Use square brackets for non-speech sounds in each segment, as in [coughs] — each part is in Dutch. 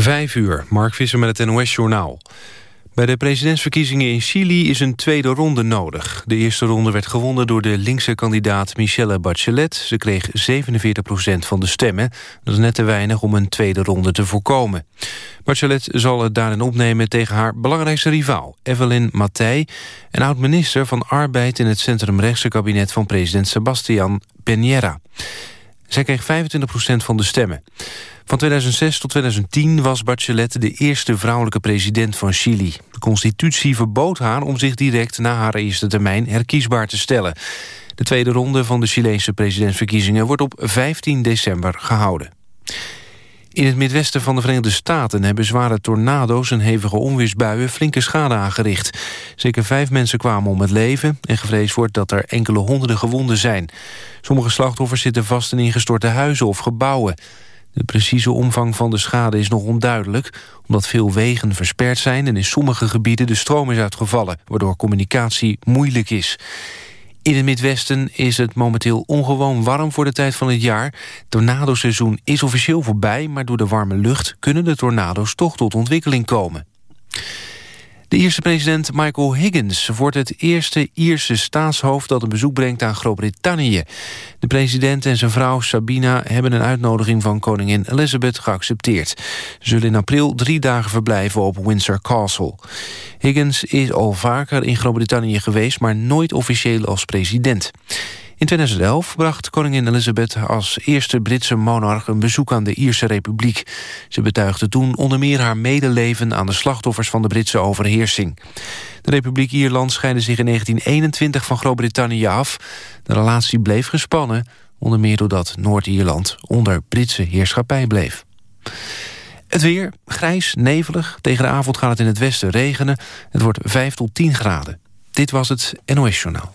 Vijf uur, Mark Visser met het NOS-journaal. Bij de presidentsverkiezingen in Chili is een tweede ronde nodig. De eerste ronde werd gewonnen door de linkse kandidaat Michelle Bachelet. Ze kreeg 47 procent van de stemmen. Dat is net te weinig om een tweede ronde te voorkomen. Bachelet zal het daarin opnemen tegen haar belangrijkste rivaal... Evelyn Matthij, een oud-minister van Arbeid... in het centrumrechtse kabinet van president Sebastián Peñera. Zij kreeg 25 procent van de stemmen. Van 2006 tot 2010 was Bachelet de eerste vrouwelijke president van Chili. De constitutie verbood haar om zich direct na haar eerste termijn herkiesbaar te stellen. De tweede ronde van de Chileense presidentsverkiezingen wordt op 15 december gehouden. In het midwesten van de Verenigde Staten hebben zware tornado's en hevige onweersbuien flinke schade aangericht. Zeker vijf mensen kwamen om het leven en gevreesd wordt dat er enkele honderden gewonden zijn. Sommige slachtoffers zitten vast in ingestorte huizen of gebouwen. De precieze omvang van de schade is nog onduidelijk... omdat veel wegen versperd zijn en in sommige gebieden de stroom is uitgevallen... waardoor communicatie moeilijk is. In het Midwesten is het momenteel ongewoon warm voor de tijd van het jaar. Tornadoseizoen is officieel voorbij, maar door de warme lucht... kunnen de tornado's toch tot ontwikkeling komen. De Ierse president Michael Higgins wordt het eerste Ierse staatshoofd dat een bezoek brengt aan Groot-Brittannië. De president en zijn vrouw Sabina hebben een uitnodiging van koningin Elizabeth geaccepteerd. Ze zullen in april drie dagen verblijven op Windsor Castle. Higgins is al vaker in Groot-Brittannië geweest, maar nooit officieel als president. In 2011 bracht koningin Elizabeth als eerste Britse monarch... een bezoek aan de Ierse Republiek. Ze betuigde toen onder meer haar medeleven... aan de slachtoffers van de Britse overheersing. De Republiek Ierland scheidde zich in 1921 van Groot-Brittannië af. De relatie bleef gespannen, onder meer doordat Noord-Ierland... onder Britse heerschappij bleef. Het weer, grijs, nevelig. Tegen de avond gaat het in het westen regenen. Het wordt 5 tot 10 graden. Dit was het NOS Journaal.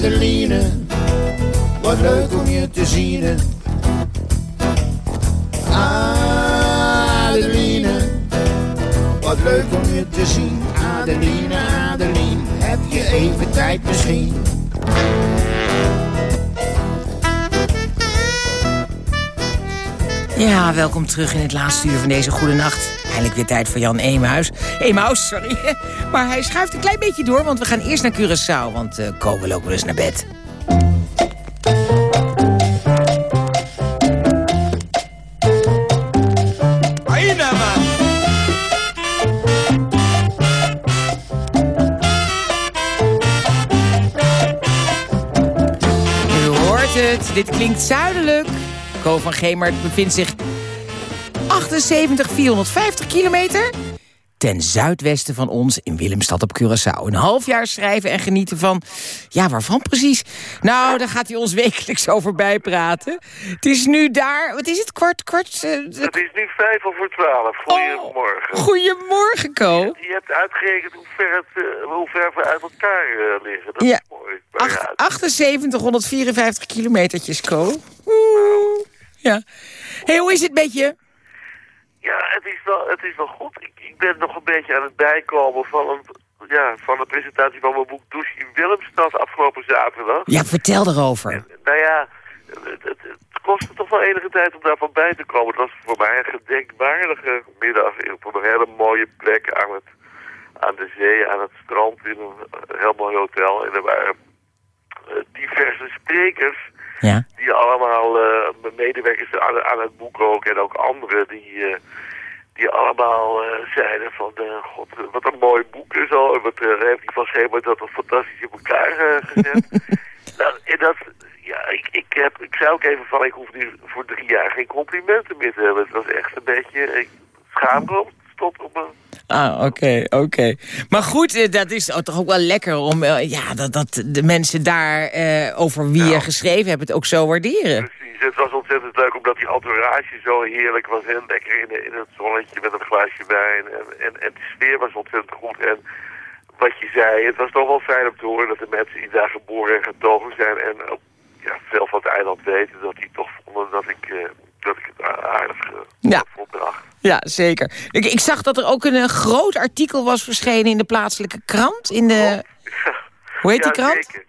Adeline, wat leuk om je te zien. Adeline, wat leuk om je te zien. Adeline, Adeline, heb je even tijd misschien? Ja, welkom terug in het laatste uur van deze goede nacht. Eindelijk weer tijd voor Jan Emaus. Emaus, sorry. [laughs] Maar hij schuift een klein beetje door, want we gaan eerst naar Curaçao. Want uh, Ko wil ook wel eens naar bed. U hoort het, dit klinkt zuidelijk. Co van Gemert bevindt zich 78, 450 kilometer ten zuidwesten van ons in Willemstad op Curaçao. Een half jaar schrijven en genieten van... Ja, waarvan precies? Nou, daar gaat hij ons wekelijks over bijpraten. Het is nu daar... Wat is het? Kwart, kwart... Uh, het is nu vijf over twaalf. Goedemorgen. Oh, goedemorgen, Co. Je, hebt uitgerekend hoe ver, uh, hoe ver we uit elkaar uh, liggen. Dat ja. is mooi. Ach, 7854 kilometertjes. Oeh. Ja. hey, hoe is het met je? Ja, het is wel, het is wel goed. Ik, ik ben nog een beetje aan het bijkomen van, een, ja, van de presentatie van mijn boek Douche in Willemstad afgelopen zaterdag. Ja, vertel erover. En, nou ja, het, het, het kostte toch wel enige tijd om daarvan bij te komen. Het was voor mij een gedenkwaardige middag op een hele mooie plek aan, het, aan de zee, aan het strand in een heel mooi hotel. En er waren diverse sprekers Ja. Die allemaal, uh, mijn medewerkers aan, aan, het boek ook en ook anderen, die, uh, die allemaal uh, zeiden van, god, wat een mooi boek is al. Wat heeft die van Schemer dat fantastisch in elkaar gezet. [laughs] nou, en dat, ja, ik, ik, heb, ik zei ook even van, ik hoef nu voor drie jaar geen complimenten meer te hebben. Het was echt een beetje, ik schaam stop op me. Ah, oké, oké. Maar goed, eh, dat is toch ook wel lekker om uh, ja, dat, dat de mensen daar uh, over wie je geschreven hebt het ook zo waarderen. Precies, het was ontzettend leuk omdat die entourage zo heerlijk was. Heel lekker in, in het zonnetje met een glaasje wijn. En, en, en de sfeer was ontzettend goed. En wat je zei, het was toch wel fijn om te horen dat de mensen die daar geboren en getogen zijn... en ja, veel van het eiland weten, dat die toch vonden dat ik, dat ik het aardig ja. volbracht. Ja, zeker. Ik, ik, zag dat er ook een, groot artikel was verschenen in de plaatselijke krant. In de... Oh. [laughs] Hoe heet ja, die krant? Zeker.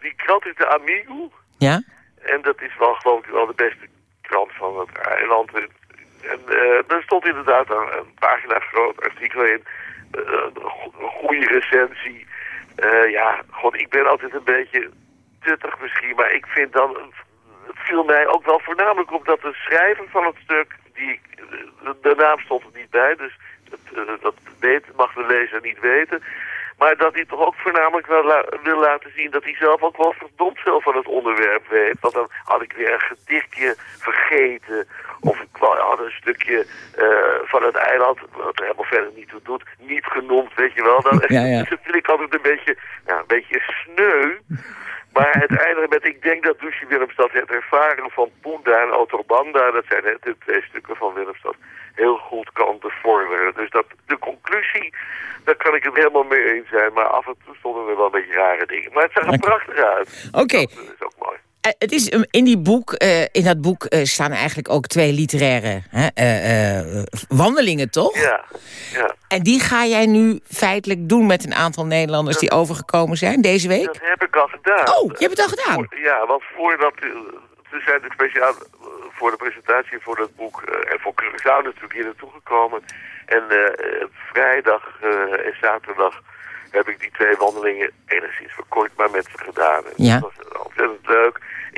Die krant is de Amigo. Ja? En dat is wel geloof ik wel de beste krant van het eiland. En uh, er stond inderdaad een, een, pagina groot artikel in. Uh, een goede recensie. Uh, ja, god, ik ben altijd een beetje tuttig misschien. Maar ik vind dan... Het viel mij ook wel voornamelijk op dat de schrijver van het stuk... die de naam stond er niet bij, dus dat, dat weet, mag de lezer niet weten. Maar dat hij toch ook voornamelijk wel la wil laten zien dat hij zelf ook wel verdomd veel van het onderwerp weet. Want dan had ik weer een gedichtje vergeten. Of ik had een stukje uh, van het eiland, wat er helemaal verder niet toe doet, niet genoemd, weet je wel. Dan, [laughs] ja, ja. Dus [laughs] dat vind ik altijd een beetje, ja, een beetje sneu. Maar uiteindelijk met, ik denk dat Douche Willemstad het ervaren van Poenda en Autobanda, dat zijn de twee stukken van Willemstad, heel goed kan bevorderen. Dus dat, de conclusie, daar kan ik het helemaal mee eens zijn. Maar af en toe stonden er wel een beetje rare dingen. Maar het zag er prachtig uit. Oké. Okay. Dat is ook mooi. Uh, het is, um, in, die boek, uh, in dat boek uh, staan eigenlijk ook twee literaire hè, wandelingen, toch? Ja, ja. En die ga jij nu feitelijk doen met een aantal Nederlanders die overgekomen zijn deze week? Dat heb ik al gedaan. Oh, je hebt het al gedaan? Ja, want voordat... We zijn speciaal voor de presentatie voor dat boek en voor Curaçao natuurlijk hier naartoe gekomen. En vrijdag en zaterdag heb ik die twee wandelingen enigszins verkort maar met ze gedaan. En ja. Dat was ontzettend leuk.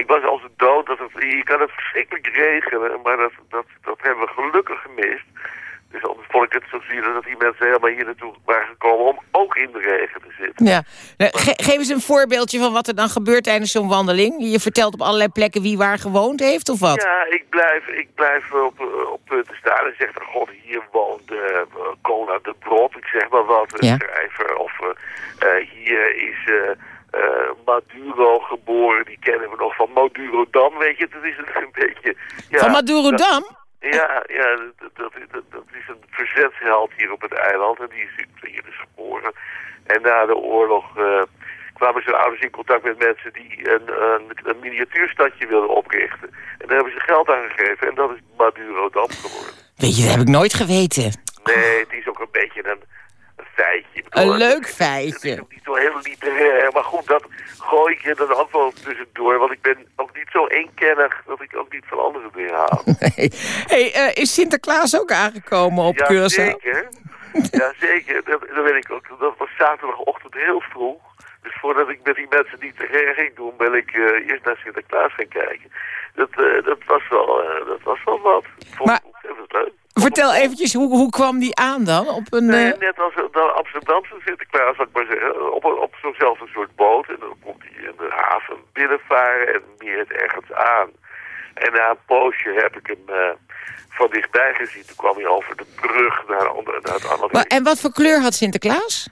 Ik was als een dood. Dat het, je kan het verschrikkelijk regenen, maar dat, dat, dat hebben we gelukkig gemist. Dus anders vond ik het zo zielig dat die mensen helemaal hier naartoe waren gekomen om ook in de regen te zitten. Ja. Nou, ge geef eens een voorbeeldje van wat er dan gebeurt tijdens zo'n wandeling. Je vertelt op allerlei plekken wie waar gewoond heeft of wat? Ja, ik blijf, ik blijf op, op punten staan en zeg dan, god, hier woont uh, Cola de Brot, ik zeg maar wat, een ja. schrijver. Of uh, hier is... Uh, uh, Maduro geboren, die kennen we nog van Madurodam, weet je, dat is een [laughs] beetje... Ja, van Madurodam? Ja, ja dat, dat, dat, dat, is een verzetsheld hier op het eiland en die is hier dus geboren. En na de oorlog uh, kwamen zijn ouders in contact met mensen die een, een, een miniatuurstadje wilden oprichten. En daar hebben ze geld aan gegeven en dat is Madurodam geworden. Weet je, dat heb ik nooit geweten. Nee, het is ook een beetje een feitje. Een leuk feitje. Het is ook niet zo heel literair, maar goed, dat gooi ik er dan ook wel tussendoor. Want ik ben ook niet zo eenkennig dat ik ook niet van andere dingen haal. [laughs] Nee. Hey, uh, is Sinterklaas ook aangekomen op ja, Curaçao? Zeker. [laughs] ja, zeker. Dat, dat weet ik ook. Dat was zaterdagochtend heel vroeg. Dus voordat ik met die mensen die te ging doen, ben ik uh, eerst naar Sinterklaas gaan kijken. Dat, uh, dat, was, wel, dat was wel wat. Vond maar, leuk. Vertel eventjes, hoe, hoe kwam die aan dan? Op een, nee, uh... net als de Amsterdamse Sinterklaas, zou ik maar zeggen. Op, op zo'nzelfde soort boot. En dan komt hij in de haven binnenvaren en meert ergens aan. En na een poosje heb ik hem uh, van dichtbij gezien. Toen kwam hij over de brug naar, naar het andere. Maar, en wat voor kleur had Sinterklaas?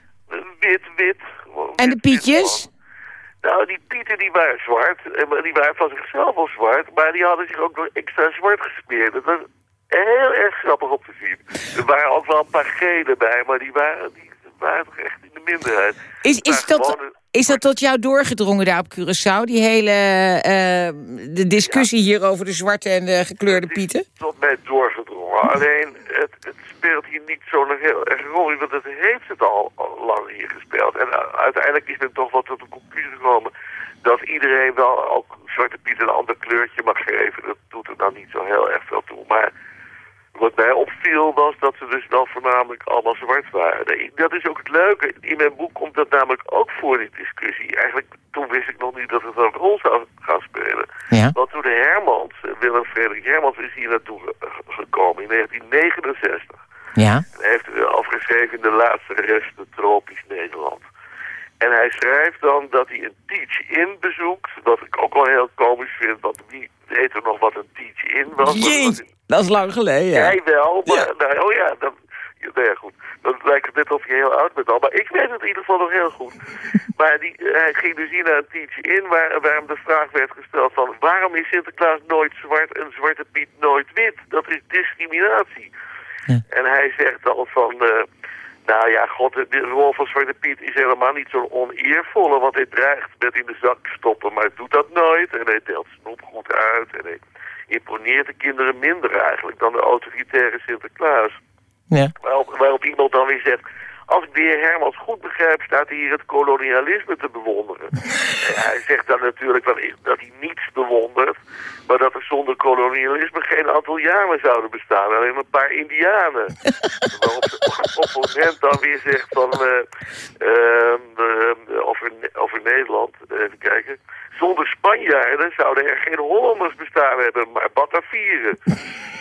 Wit, wit. En de pietjes? Nou, die pieten die waren zwart. En die waren van zichzelf wel zwart. Maar die hadden zich ook nog extra zwart gesmeerd. Dat was heel erg grappig om te zien. Er waren ook wel een paar gele bij, maar die waren, die waren toch echt in de minderheid. Is, is, dat. Is dat tot jou doorgedrongen daar op Curaçao? Die hele uh, de discussie ja. hier over de zwarte en de gekleurde pieten? tot mij doorgedrongen. Alleen, het, het speelt hier niet zo nog heel erg rol. Want het heeft het al, al lang hier gespeeld. En uh, uiteindelijk is men toch wel tot de conclusie gekomen... dat iedereen wel ook Zwarte Piet een ander kleurtje mag geven. Dat doet er dan niet zo heel erg veel toe. Maar Wat mij opviel was dat ze dus wel voornamelijk allemaal zwart waren. Dat is ook het leuke. In mijn boek komt dat namelijk ook voor, die discussie. Eigenlijk, toen wist ik nog niet dat het een rol zou gaan spelen. Ja. Want toen de Hermans, eh, Willem Frederik Hermans, is hier naartoe gekomen in 1969. Ja. Hij heeft erover geschreven in de laatste resten tropisch Nederland. En hij schrijft dan dat hij een teach-in bezoekt. Wat ik ook wel heel komisch vind, want wie weet er nog wat een teach-in was? Jeetje, dat is lang geleden. Ja. Jij wel, maar Ja. nou, oh ja, dan, nou ja, goed. Dan lijkt het net of je heel oud bent al. Maar ik weet het in ieder geval nog heel goed. [laughs] Maar die, hij ging dus hier naar een teach-in waar, waar hem de vraag werd gesteld van... waarom is Sinterklaas nooit zwart en Zwarte Piet nooit wit? Dat is discriminatie. En hij zegt dan van... eh, nou ja, god, de rol van Zwarte Piet is helemaal niet zo'n oneervolle... want hij dreigt met in de zak stoppen, maar hij doet dat nooit. En hij deelt snoep goed uit en hij imponeert de kinderen minder eigenlijk... dan de autoritaire Sinterklaas. Ja. Waarop, waarop iemand dan weer zegt... Als ik de heer Hermans goed begrijp, staat hij hier het kolonialisme te bewonderen. [laughs] En hij zegt dan natuurlijk wel dat hij niets bewondert... maar dat er zonder kolonialisme geen Antillianen zouden bestaan. Alleen een paar indianen. [laughs] Waarop de opponent dan weer zegt van... eh, ehm, over, over Nederland, even kijken... Zonder Spanjaarden zouden er geen Hollanders bestaan hebben, maar Batavieren.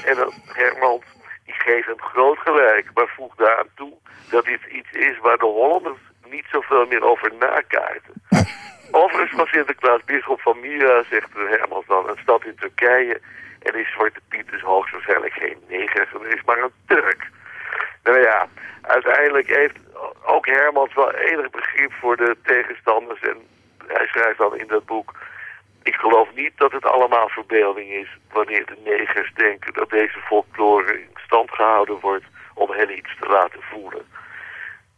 En dan Hermans, die geeft hem groot gelijk, maar voegt daaraan toe dat dit iets is waar de Hollanders niet zoveel meer over nakaarten. [laughs] Overigens was Sinterklaas bisschop van Myra, zegt Hermans dan, een stad in Turkije. En is Zwarte Piet dus hoogstwaarschijnlijk geen neger geweest, maar een Turk. Nou ja, uiteindelijk heeft ook Hermans wel enig begrip voor de tegenstanders. En hij schrijft dan in dat boek... Ik geloof niet dat het allemaal verbeelding is wanneer de negers denken dat deze folklore stand gehouden wordt om hen iets te laten voelen.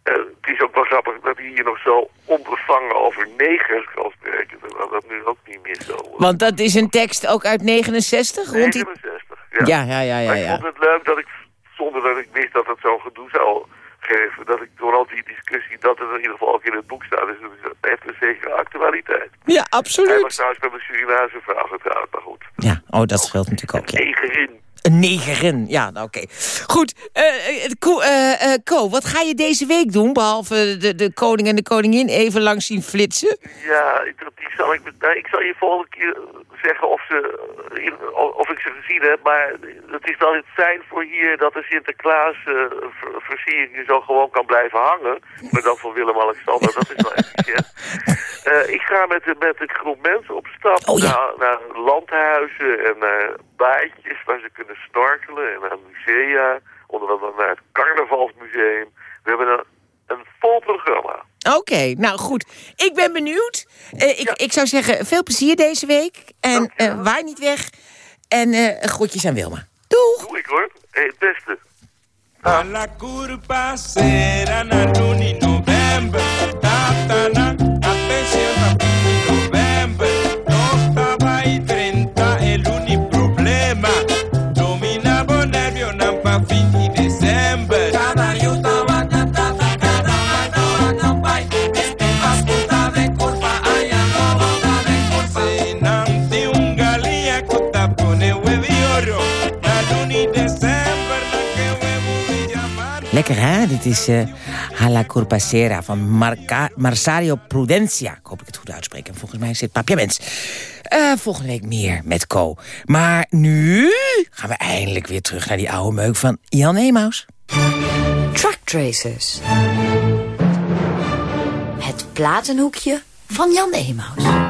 Eh, het is ook wel grappig dat hij hier nog zo onbevangen over negers kan spreken, terwijl dat nu ook niet meer zo wordt. Want dat is een tekst ook uit 69? Rond die... 69, Ja, ja, ja, ja. maar ik ja. vond het leuk dat ik, zonder dat ik wist dat het zo'n gedoe zou geven, dat ik door al die discussie, dat het in ieder geval ook in het boek staat. Dus het heeft een zekere actualiteit. Ja, Hij was absoluut. trouwens met een Surinaamse vrouw getrouwd, maar goed. Ja, oh, dat scheelt natuurlijk ook, ja. Negerin. Een negerin, ja, nou, oké. Goed, eh, Ko, Ko, wat ga je deze week doen, behalve de, de koning en de koningin even langs zien flitsen? Ja, ik- die zal ik, nou, ik zal je volgende keer zeggen of, ze, of ik ze gezien heb. Maar het is wel het fijn voor hier dat de Sinterklaas ver- versiering zo gewoon kan blijven hangen. Maar dan van Willem-Alexander, dat is wel efficiënt. [laughs] Eh, ik ga met, met een groep mensen op stap Oh, ja. naar, naar landhuizen en naar baadjes waar ze kunnen snorkelen. En naar musea, onder andere naar het Carnavalsmuseum. We hebben een, een vol programma. Oké, nou goed. Ik ben benieuwd. Eh, ik, ik zou zeggen, veel plezier deze week. En eh waai niet weg. En eh groetjes aan Wilma. Doeg! Doe ik hoor. Hey, het beste. A Lekker? Dit is eh Hala Corpacera van Marca Marsario Prudencia. Ik hoop ik het goed uitspreek. En volgens mij zit Papiaments. Eh volgende week meer met Co. Maar nu gaan we eindelijk weer terug naar die oude meuk van Jan Emaus. Truck Tracers. Het platenhoekje van Jan Emaus.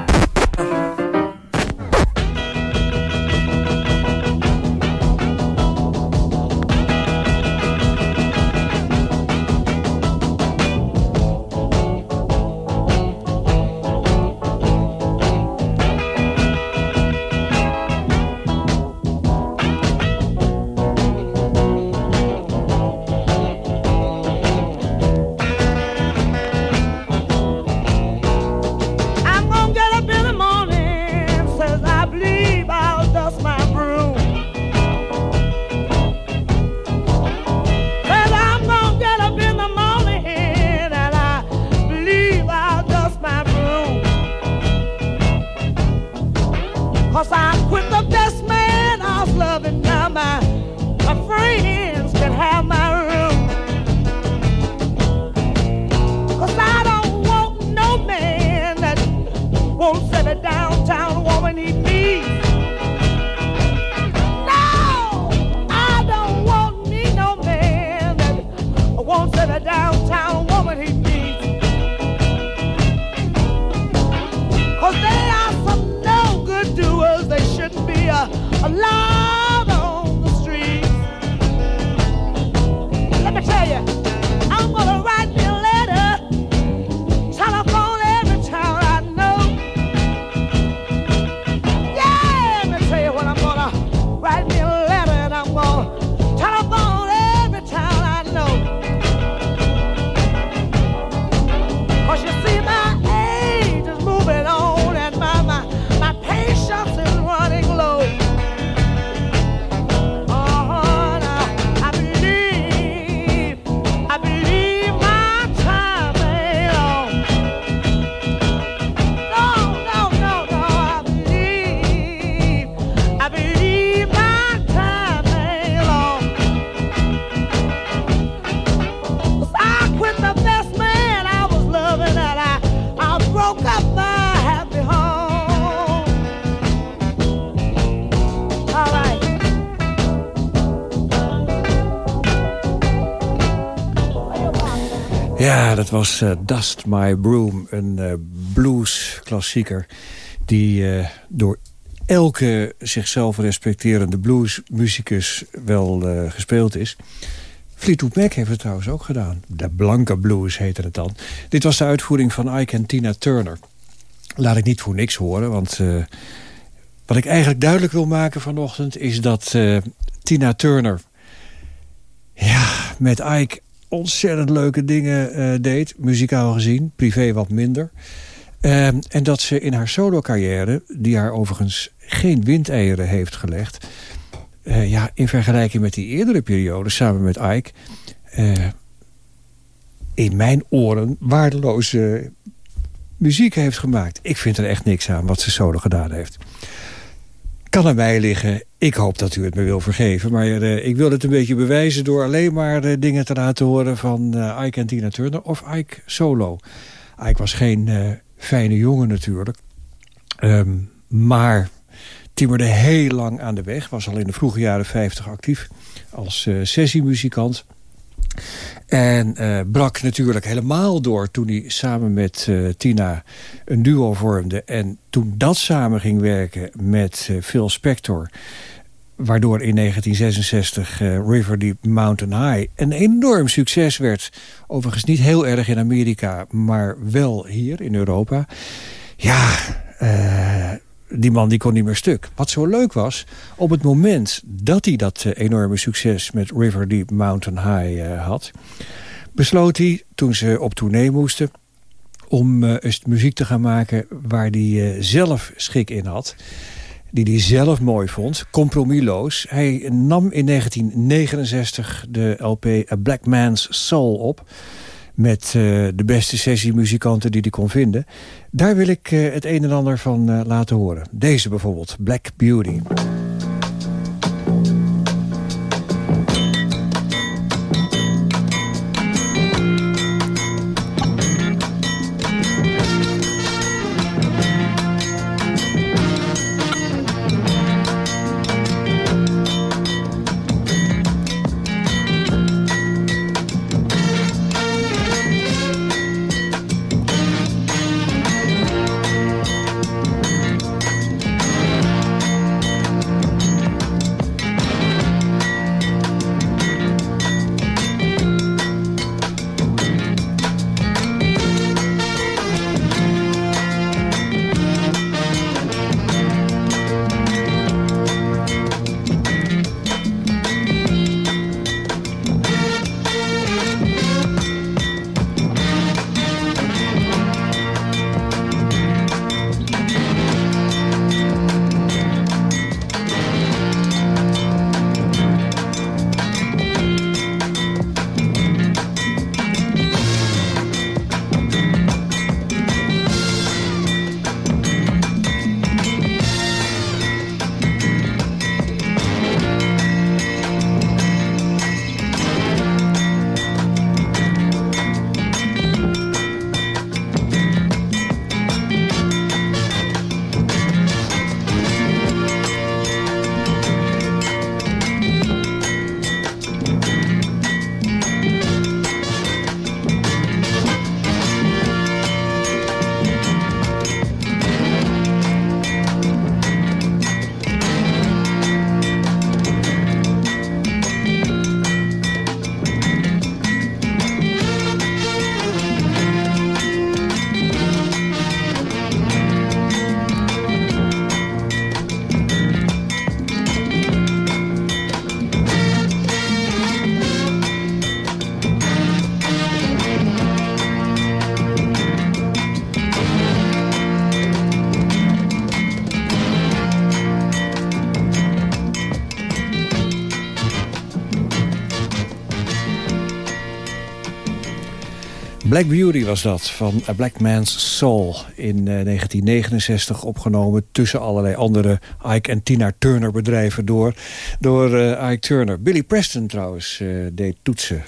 Was eh, Dust My Broom, een eh, blues-klassieker... die eh, door elke zichzelf respecterende bluesmuzikus wel gespeeld is. Fleetwood Mac heeft het trouwens ook gedaan. De Blanke Blues heette het dan. Dit was de uitvoering van Ike en Tina Turner. Laat ik niet voor niks horen, want... wat ik eigenlijk duidelijk wil maken vanochtend... is dat Tina Turner ja, met Ike ontzettend leuke dingen eh, deed. Muzikaal gezien, privé wat minder. Ehm, en dat ze in haar solo-carrière, die haar overigens geen windeieren heeft gelegd... eh, ja, in vergelijking met die eerdere periode samen met Ike... eh, in mijn oren waardeloze muziek heeft gemaakt. Ik vind er echt niks aan wat ze solo gedaan heeft. Kan aan mij liggen. Ik hoop dat u het me wil vergeven. Maar eh, ik wil het een beetje bewijzen door alleen maar eh, dingen te laten horen van eh, Ike en Tina Turner of Ike solo. Ike was geen fijne jongen natuurlijk. Ehm, maar timmerde heel lang aan de weg. Was al in de vroege jaren 50 actief als sessiemuzikant. En eh, brak natuurlijk helemaal door toen hij samen met eh, Tina een duo vormde. En toen dat samen ging werken met eh, Phil Spector... waardoor in 1966 eh, River Deep Mountain High een enorm succes werd. Overigens niet heel erg in Amerika, maar wel hier in Europa. Ja, die man die kon niet meer stuk. Wat zo leuk was, op het moment dat hij dat eh, enorme succes... met River Deep Mountain High eh, had... besloot hij, toen ze op tournee moesten... om eh, eens muziek te gaan maken waar hij zelf schik in had die hij zelf mooi vond, compromisloos. Hij nam in 1969 de LP A Black Man's Soul op... met eh, de beste sessiemuzikanten die hij kon vinden. Daar wil ik eh, het een en ander van eh, laten horen. Deze bijvoorbeeld, Black Beauty. Black Beauty was dat, van A Black Man's Soul. In eh, 1969 opgenomen tussen allerlei andere Ike en Tina Turner bedrijven door. Door eh, Ike Turner. Billy Preston trouwens eh, deed toetsen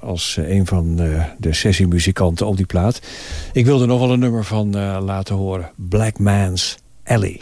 als een van de sessiemuzikanten op die plaat. Ik wilde nog wel een nummer van laten horen. Black Man's Alley.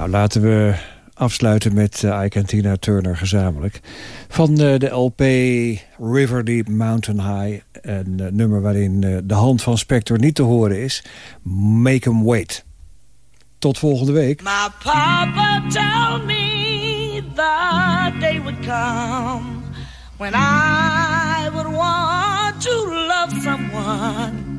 Nou, laten we afsluiten met uh, Ike en Tina Turner gezamenlijk. Van eh, de LP River Deep Mountain High. Een eh, nummer waarin de hand van Spector niet te horen is. Make 'em wait. Tot volgende week. My papa told me the day would come When I would want to love someone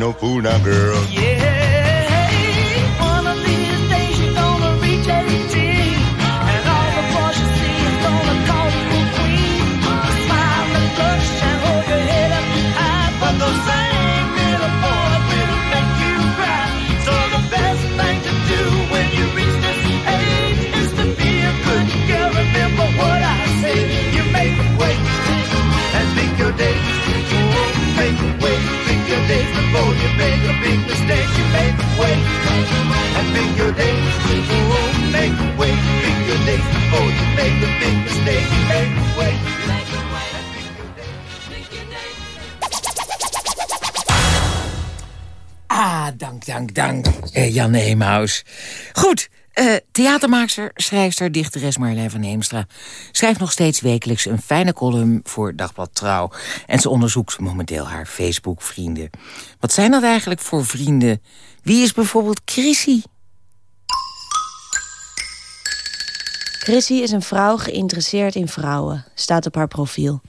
no fool now, girl. you make a big mistake, you make a way. And make your days, oh, make a way. Make your days Oh, you make a big mistake, you make a way. Ah, dank, dank, dank, eh, Jan Eemhuis. Goed, eh, theatermaakster, schrijfster, dichteres Marjolein van Heemstra... schrijft nog steeds wekelijks een fijne column voor Dagblad Trouw. En ze onderzoekt momenteel haar Facebook-vrienden. Wat zijn dat eigenlijk voor vrienden? Wie is bijvoorbeeld Chrissy? Chrissy is een vrouw geïnteresseerd in vrouwen, staat op haar profiel.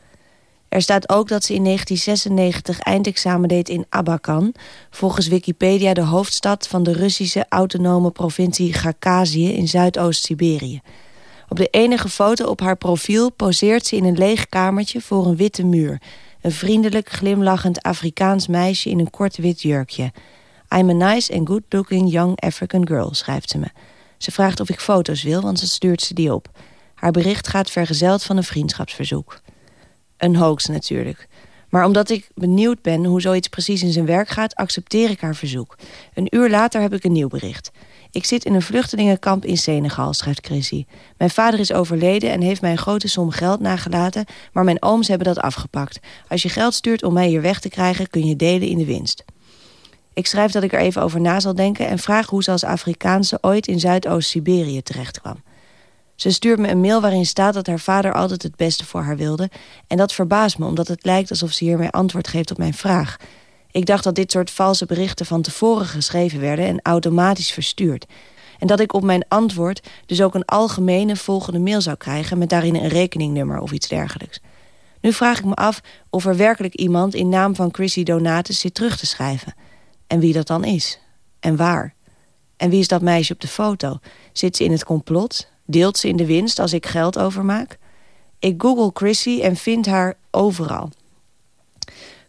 Er staat ook dat ze in 1996 eindexamen deed in Abakan... volgens Wikipedia de hoofdstad van de Russische autonome provincie Gagazië in Zuidoost-Siberië. Op de enige foto op haar profiel poseert ze in een leeg kamertje voor een witte muur. Een vriendelijk, glimlachend Afrikaans meisje in een kort wit jurkje. I'm a nice and good-looking young African girl, schrijft ze me. Ze vraagt of ik foto's wil, want ze stuurt ze die op. Haar bericht gaat vergezeld van een vriendschapsverzoek. Een hoax natuurlijk. Maar omdat ik benieuwd ben hoe zoiets precies in zijn werk gaat... accepteer ik haar verzoek. Een uur later heb ik een nieuw bericht. Ik zit in een vluchtelingenkamp in Senegal, schrijft Chrissy. Mijn vader is overleden en heeft mij een grote som geld nagelaten... maar mijn ooms hebben dat afgepakt. Als je geld stuurt om mij hier weg te krijgen... kun je delen in de winst. Ik schrijf dat ik er even over na zal denken... en vraag hoe ze als Afrikaanse ooit in Zuidoost-Siberië terechtkwam. Ze stuurt me een mail waarin staat dat haar vader altijd het beste voor haar wilde. En dat verbaast me, omdat het lijkt alsof ze hiermee antwoord geeft op mijn vraag. Ik dacht dat dit soort valse berichten van tevoren geschreven werden... en automatisch verstuurd. En dat ik op mijn antwoord dus ook een algemene volgende mail zou krijgen... met daarin een rekeningnummer of iets dergelijks. Nu vraag ik me af of er werkelijk iemand in naam van Chrissy Donatus zit terug te schrijven. En wie dat dan is. En waar. En wie is dat meisje op de foto? Zit ze in het complot? Deelt ze in de winst als ik geld overmaak? Ik google Chrissy en vind haar overal.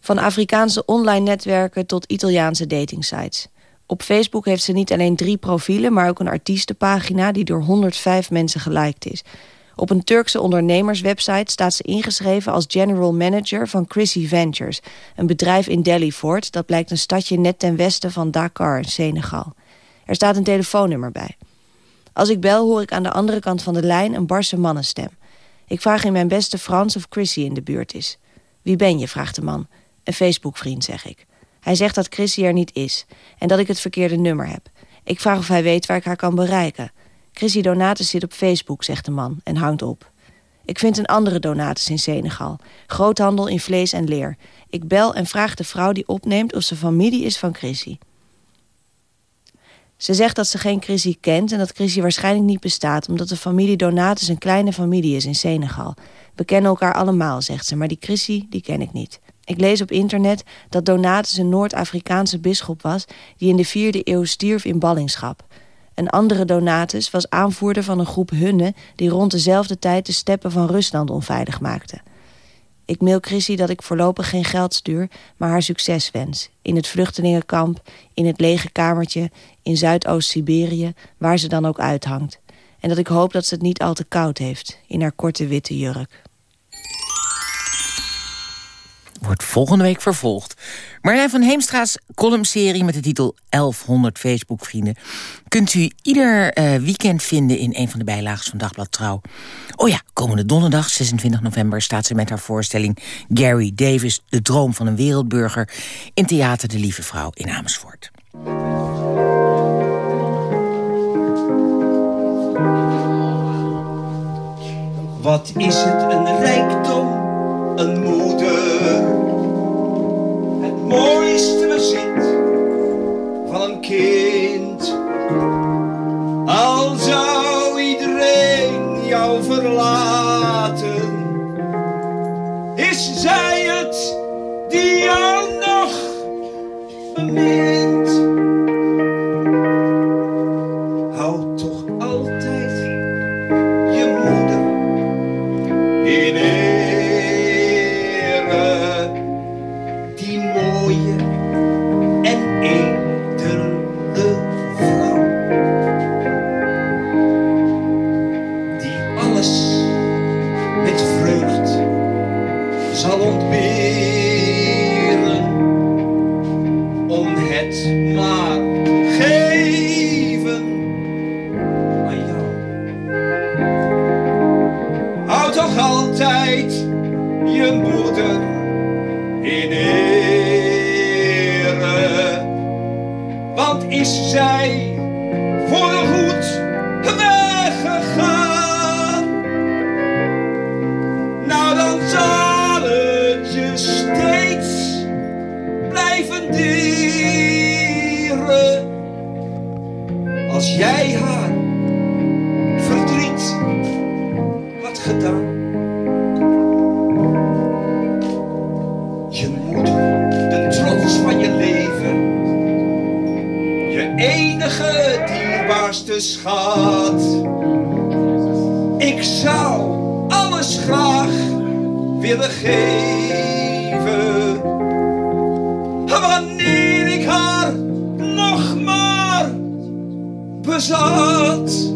Van Afrikaanse online netwerken tot Italiaanse datingsites. Op Facebook heeft ze niet alleen drie profielen... maar ook een artiestenpagina die door 105 mensen geliked is. Op een Turkse ondernemerswebsite staat ze ingeschreven... als general manager van Chrissy Ventures... een bedrijf in Delhi Fort. Dat blijkt een stadje net ten westen van Dakar Senegal. Er staat een telefoonnummer bij. Als ik bel hoor ik aan de andere kant van de lijn een barse mannenstem. Ik vraag in mijn beste Frans of Chrissy in de buurt is. Wie ben je, vraagt de man. Een Facebookvriend, zeg ik. Hij zegt dat Chrissy er niet is en dat ik het verkeerde nummer heb. Ik vraag of hij weet waar ik haar kan bereiken. Chrissy Donatus zit op Facebook, zegt de man en hangt op. Ik vind een andere Donatus in Senegal. Groothandel in vlees en leer. Ik bel en vraag de vrouw die opneemt of ze familie is van Chrissy. Ze zegt dat ze geen Chrissy kent en dat Chrissy waarschijnlijk niet bestaat... omdat de familie Donatus een kleine familie is in Senegal. We kennen elkaar allemaal, zegt ze, maar die Chrissy die ken ik niet. Ik lees op internet dat Donatus een Noord-Afrikaanse bisschop was... die in de vierde eeuw stierf in ballingschap. Een andere Donatus was aanvoerder van een groep Hunnen... die rond dezelfde tijd de steppen van Rusland onveilig maakten. Ik mail Chrissy dat ik voorlopig geen geld stuur, maar haar succes wens. In het vluchtelingenkamp, in het lege kamertje, in Zuidoost-Siberië, waar ze dan ook uithangt. En dat ik hoop dat ze het niet al te koud heeft, in haar korte witte jurk. Wordt volgende week vervolgd. Marlijn van Heemstra's columnserie met de titel 1100 Facebook-vrienden... kunt u ieder uh, weekend vinden in een van de bijlagen van Dagblad Trouw. Oh ja, komende donderdag, 26 november, staat ze met haar voorstelling... Gary Davis, de droom van een wereldburger... in Theater De Lieve Vrouw in Amersfoort. Wat is het een rijkdom, een moeder. Het mooiste bezit van een kind. Al zou iedereen jou verlaten, is zij het die jou nog bemint. Dierbaarste schat. Ik zou alles graag willen geven. Wanneer ik haar nog maar bezat.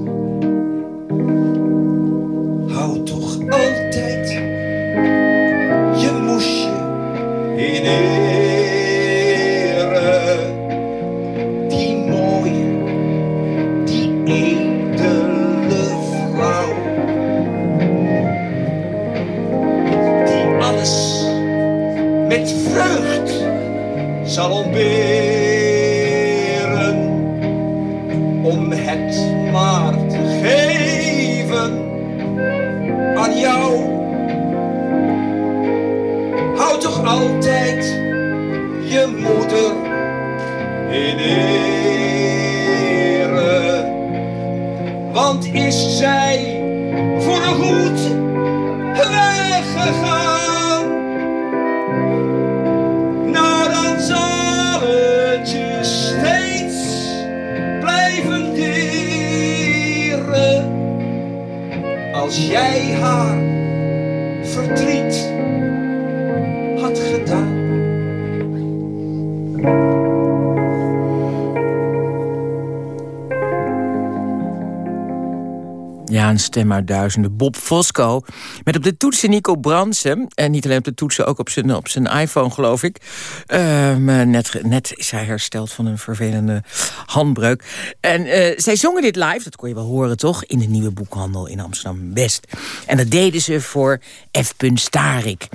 Stem uit duizenden. Bob Fosco. Met op de toetsen Nico Bransen. En niet alleen op de toetsen, ook op zijn, op zijn iPhone, geloof ik. Ehm, net, net is hij hersteld van een vervelende handbreuk. En eh, zij zongen dit live, dat kon je wel horen toch... in de nieuwe boekhandel in Amsterdam-West. En dat deden ze voor F. Starik.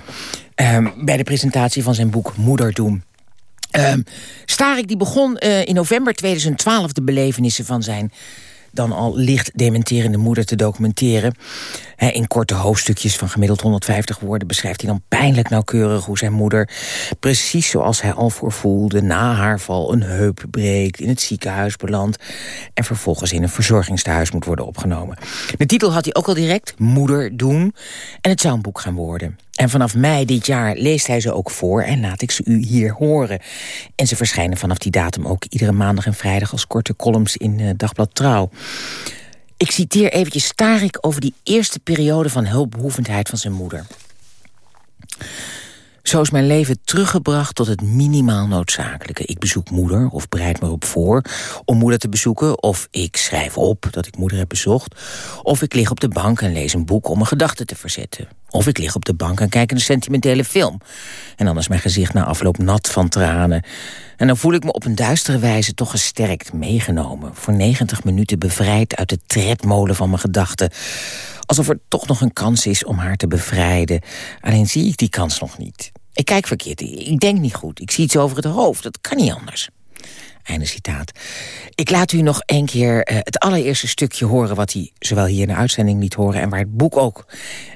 Ehm, bij de presentatie van zijn boek Moederdoem. Um, Starik die begon eh, in november 2012 de belevenissen van zijn dan al licht dementerende moeder te documenteren. in korte hoofdstukjes van gemiddeld 150 woorden... beschrijft hij dan pijnlijk nauwkeurig hoe zijn moeder... precies zoals hij al voorvoelde... na haar val een heup breekt, in het ziekenhuis belandt... en vervolgens in een verzorgingstehuis moet worden opgenomen. De titel had hij ook al direct, Moeder doen. En het zou een boek gaan worden. En vanaf mei dit jaar leest hij ze ook voor en laat ik ze u hier horen. En ze verschijnen vanaf die datum ook iedere maandag en vrijdag... als korte columns in uh, Dagblad Trouw. Ik citeer eventjes Starik over die eerste periode van hulpbehoevendheid van zijn moeder. Zo is mijn leven teruggebracht tot het minimaal noodzakelijke. Ik bezoek moeder of bereid me op voor om moeder te bezoeken... of ik schrijf op dat ik moeder heb bezocht... of ik lig op de bank en lees een boek om mijn gedachten te verzetten. Of ik lig op de bank en kijk een sentimentele film. En dan is mijn gezicht na afloop nat van tranen. En dan voel ik me op een duistere wijze toch gesterkt meegenomen... voor 90 minuten bevrijd uit de tredmolen van mijn gedachten. Alsof er toch nog een kans is om haar te bevrijden. Alleen zie ik die kans nog niet. Ik kijk verkeerd, ik denk niet goed. Ik zie iets over het hoofd, dat kan niet anders. Einde citaat. Ik laat u nog een keer uh, het allereerste stukje horen... wat hij zowel hier in de uitzending liet horen... en waar het boek ook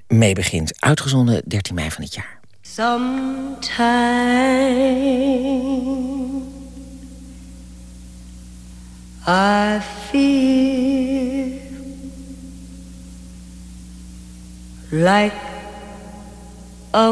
mee begint. Uitgezonden 13 mei van het jaar. I feel like a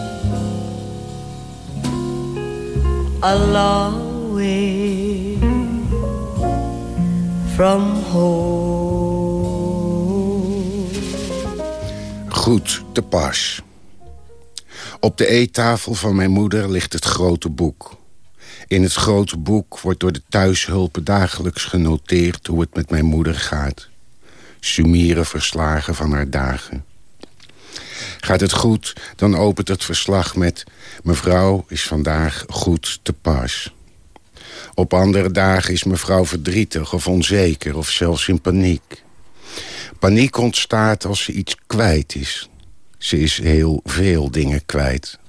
A from home. Goed te pas. Op de eettafel van mijn moeder ligt het grote boek. In het grote boek wordt door de thuishulpen dagelijks genoteerd hoe het met mijn moeder gaat sumiere verslagen van haar dagen. Gaat het goed, dan opent het verslag met... mevrouw is vandaag goed te pas. Op andere dagen is mevrouw verdrietig of onzeker of zelfs in paniek. Paniek ontstaat als ze iets kwijt is. Ze is heel veel dingen kwijt.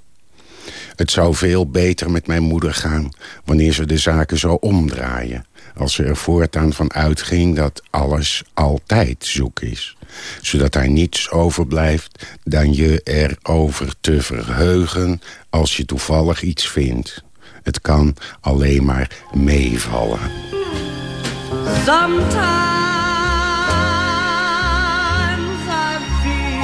Het zou veel beter met mijn moeder gaan... wanneer ze de zaken zou omdraaien. Als ze er voortaan van uitging dat alles altijd zoek is. Zodat er niets overblijft dan je erover te verheugen... als je toevallig iets vindt. Het kan alleen maar meevallen. Sometimes I feel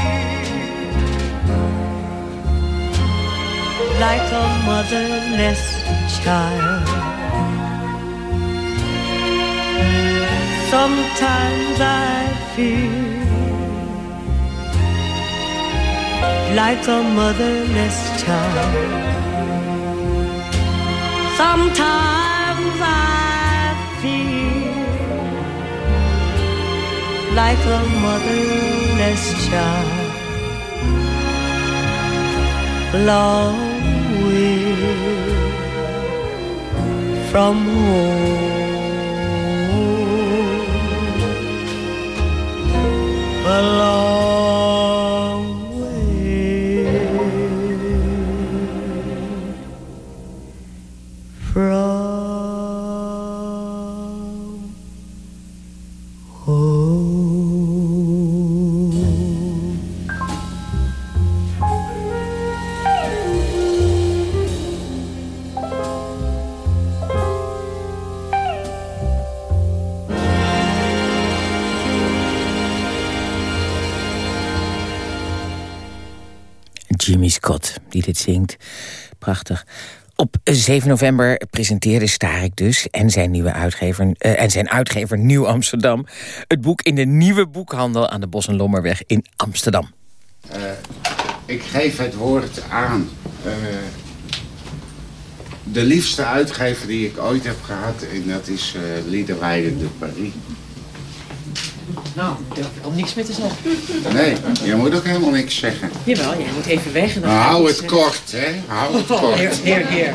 like motherless child. Sometimes I feel like a motherless child. Sometimes I feel like a motherless child. Long way from home. A long die dit zingt. Prachtig. Op 7 november presenteerde Starik dus en zijn, nieuwe uitgever, eh, en zijn uitgever Nieuw Amsterdam... het boek in de nieuwe boekhandel aan de Bos en Lommerweg in Amsterdam. Eh, ik geef het woord aan eh, de liefste uitgever die ik ooit heb gehad. En dat is uh, Liederwijde de Paris. Nou, ik durf er al niks meer te zeggen. Nee, je moet ook helemaal niks zeggen. Jawel, jij moet even weg. En dan Nou, ik hou het kort, hè. Hou het Oh, kort. heer, heer, heer.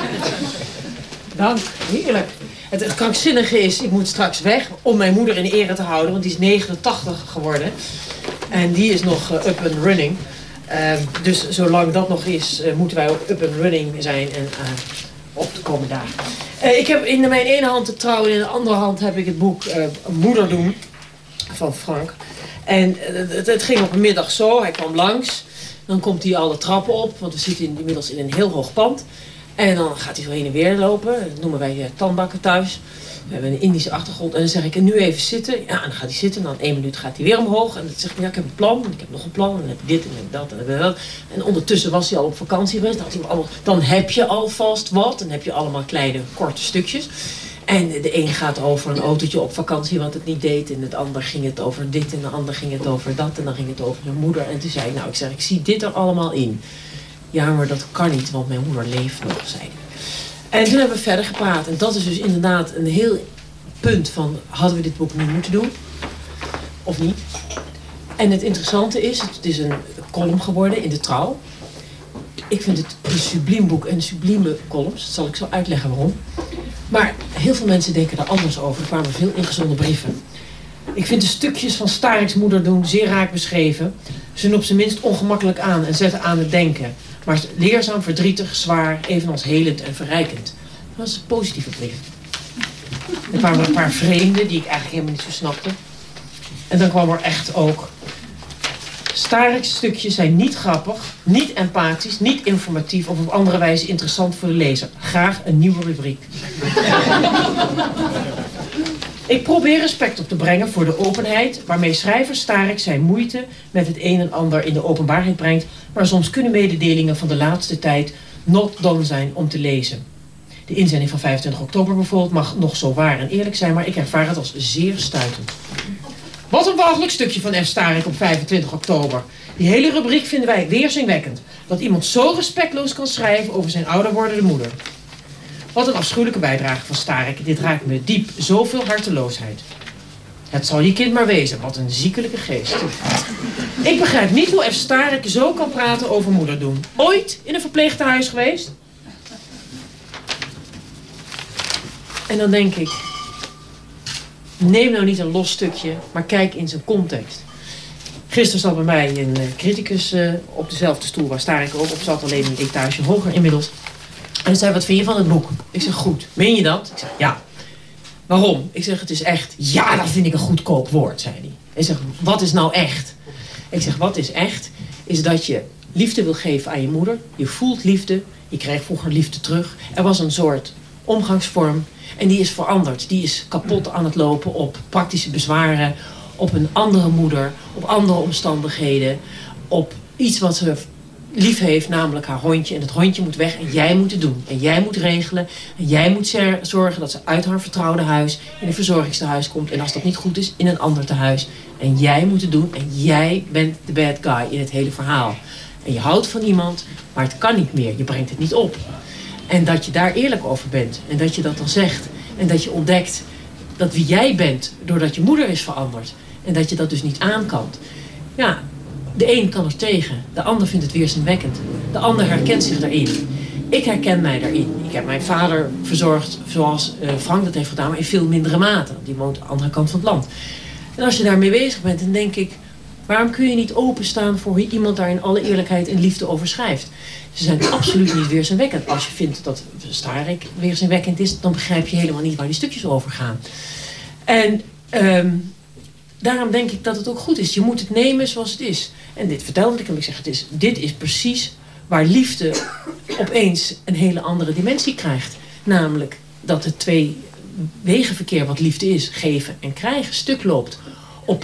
Dank, heerlijk. Het, het krankzinnige is, ik moet straks weg om mijn moeder in ere te houden, want die is 89 geworden. En die is nog eh, up and running. Ehm, dus zolang dat nog is, eh, moeten wij ook up and running zijn en eh, op de komende dagen. Ik heb in mijn ene hand de trouw en in de andere hand heb ik het boek Moeder doen Frank. En eh, het, ging op een middag zo, hij kwam langs. Dan komt hij alle trappen op, want we zitten in- inmiddels in een heel hoog pand. En dan gaat hij zo heen en weer lopen. Dat noemen wij eh, tandbakken thuis. We hebben een Indische achtergrond. En dan zeg ik, nu even zitten. Ja, en dan gaat hij zitten. En dan één minuut gaat hij weer omhoog. En dan zegt hij, ja, ik heb een plan. En ik heb nog een plan. En dan heb ik dit en dan heb ik dat en dan heb ik dat. En ondertussen was hij al op vakantie geweest. Dan, had hij allemaal, dan heb je alvast wat. Dan heb je allemaal kleine, korte stukjes. En de een gaat over een autootje op vakantie wat het niet deed. En het ander ging het over dit. En de ander ging het over dat. En dan ging het over zijn moeder. En toen zei ik, nou, ik zeg, ik zie dit er allemaal in. Ja, maar dat kan niet, want mijn moeder leeft nog, zei. En toen hebben we verder gepraat. En dat is dus inderdaad een heel punt van... hadden we dit boek nu moeten doen? Of niet? En het interessante is, het is een column geworden in de Trouw. Ik vind het een subliem boek en sublieme columns. Dat zal ik zo uitleggen waarom. Maar heel veel mensen denken daar anders over. Er kwamen veel ingezonden brieven. Ik vind de stukjes van Stariks moeder doen zeer raak beschreven. Ze zijn op zijn minst ongemakkelijk aan en zetten aan het denken. Maar leerzaam, verdrietig, zwaar, evenals helend en verrijkend. Dat was een positieve brief. Er kwamen een paar vreemden die ik eigenlijk helemaal niet zo snapte. En dan kwam er echt ook... Starik's stukjes zijn niet grappig, niet empathisch, niet informatief... of op andere wijze interessant voor de lezer. Graag een nieuwe rubriek. Ik probeer respect op te brengen voor de openheid... waarmee schrijver Starik zijn moeite met het een en ander in de openbaarheid brengt... maar soms kunnen mededelingen van de laatste tijd not done zijn om te lezen. De inzending van 25 oktober bijvoorbeeld mag nog zo waar en eerlijk zijn... maar ik ervaar het als zeer stuitend. Wat een walgelijk stukje van F. Starik op 25 oktober. Die hele rubriek vinden wij weerzinwekkend. Dat iemand zo respectloos kan schrijven over zijn ouder wordende moeder. Wat een afschuwelijke bijdrage van Starik. Dit raakt me diep. Zoveel harteloosheid. Het zal je kind maar wezen. Wat een ziekelijke geest. Ik begrijp niet hoe F. Starik zo kan praten over moeder doen. Ooit in een verpleeghuis geweest? En dan denk ik... Neem nou niet een los stukje, maar kijk in zijn context. Gisteren zat bij mij een uh, criticus uh, op dezelfde stoel waar Starik ook op zat, alleen een etage hoger inmiddels. En zei, wat vind je van het boek? Ik zeg, goed. Meen je dat? Ik zeg, ja. Waarom? Ik zeg, het is echt. Ja, dat vind ik een goedkoop woord, zei hij. Hij zegt, wat is nou echt? Ik zeg, wat is echt? Is dat je liefde wil geven aan je moeder. Je voelt liefde. Je krijgt vroeger liefde terug. Er was een soort omgangsvorm. En die is veranderd. Die is kapot aan het lopen op praktische bezwaren. Op een andere moeder. Op andere omstandigheden. Op iets wat ze lief heeft, namelijk haar hondje. En het hondje moet weg en jij moet het doen. En jij moet regelen. En jij moet zorgen dat ze uit haar vertrouwde huis in een verzorgingstehuis komt. En als dat niet goed is, in een ander tehuis. En jij moet het doen. En jij bent de bad guy in het hele verhaal. En je houdt van iemand, maar het kan niet meer. Je brengt het niet op. En dat je daar eerlijk over bent. En dat je dat dan zegt. En dat je ontdekt dat wie jij bent, doordat je moeder is veranderd. En dat je dat dus niet aan kan. Ja, de een kan er tegen, de ander vindt het weerzinwekkend. De ander herkent zich daarin. Ik herken mij daarin. Ik heb mijn vader verzorgd zoals uh, Frank dat heeft gedaan, maar in veel mindere mate. Die woont aan de andere kant van het land. En als je daarmee bezig bent, dan denk ik... waarom kun je niet openstaan voor hoe iemand daar in alle eerlijkheid en liefde over schrijft? Ze zijn [laughs] absoluut niet weerzinwekkend. Als je vindt dat Starik weerzinwekkend is... dan begrijp je helemaal niet waar die stukjes over gaan. En... Um, daarom denk ik dat het ook goed is. Je moet het nemen zoals het is. En dit vertelde ik hem. Ik zeg, het is, dit is precies waar liefde [coughs] opeens een hele andere dimensie krijgt. Namelijk dat het twee wegenverkeer wat liefde is, geven en krijgen, stuk loopt op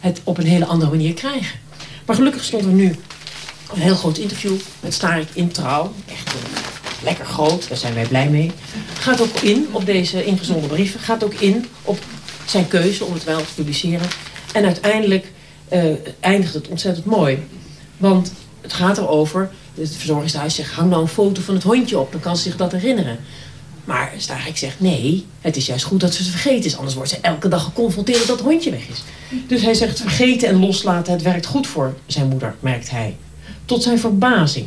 het op een hele andere manier krijgen. Maar gelukkig stond er nu een heel groot interview met Starik in Trouw. Echt lekker groot, daar zijn wij blij mee. Gaat ook in op deze ingezonden brieven. Gaat ook in op zijn keuze om het wel te publiceren. En uiteindelijk uh, eindigt het ontzettend mooi. Want het gaat erover, het verzorgingshuis zegt... hang nou een foto van het hondje op, dan kan ze zich dat herinneren. Maar Starek zegt, nee, het is juist goed dat ze het vergeten is. Anders wordt ze elke dag geconfronteerd dat dat hondje weg is. Dus hij zegt, vergeten en loslaten, het werkt goed voor zijn moeder, merkt hij. Tot zijn verbazing.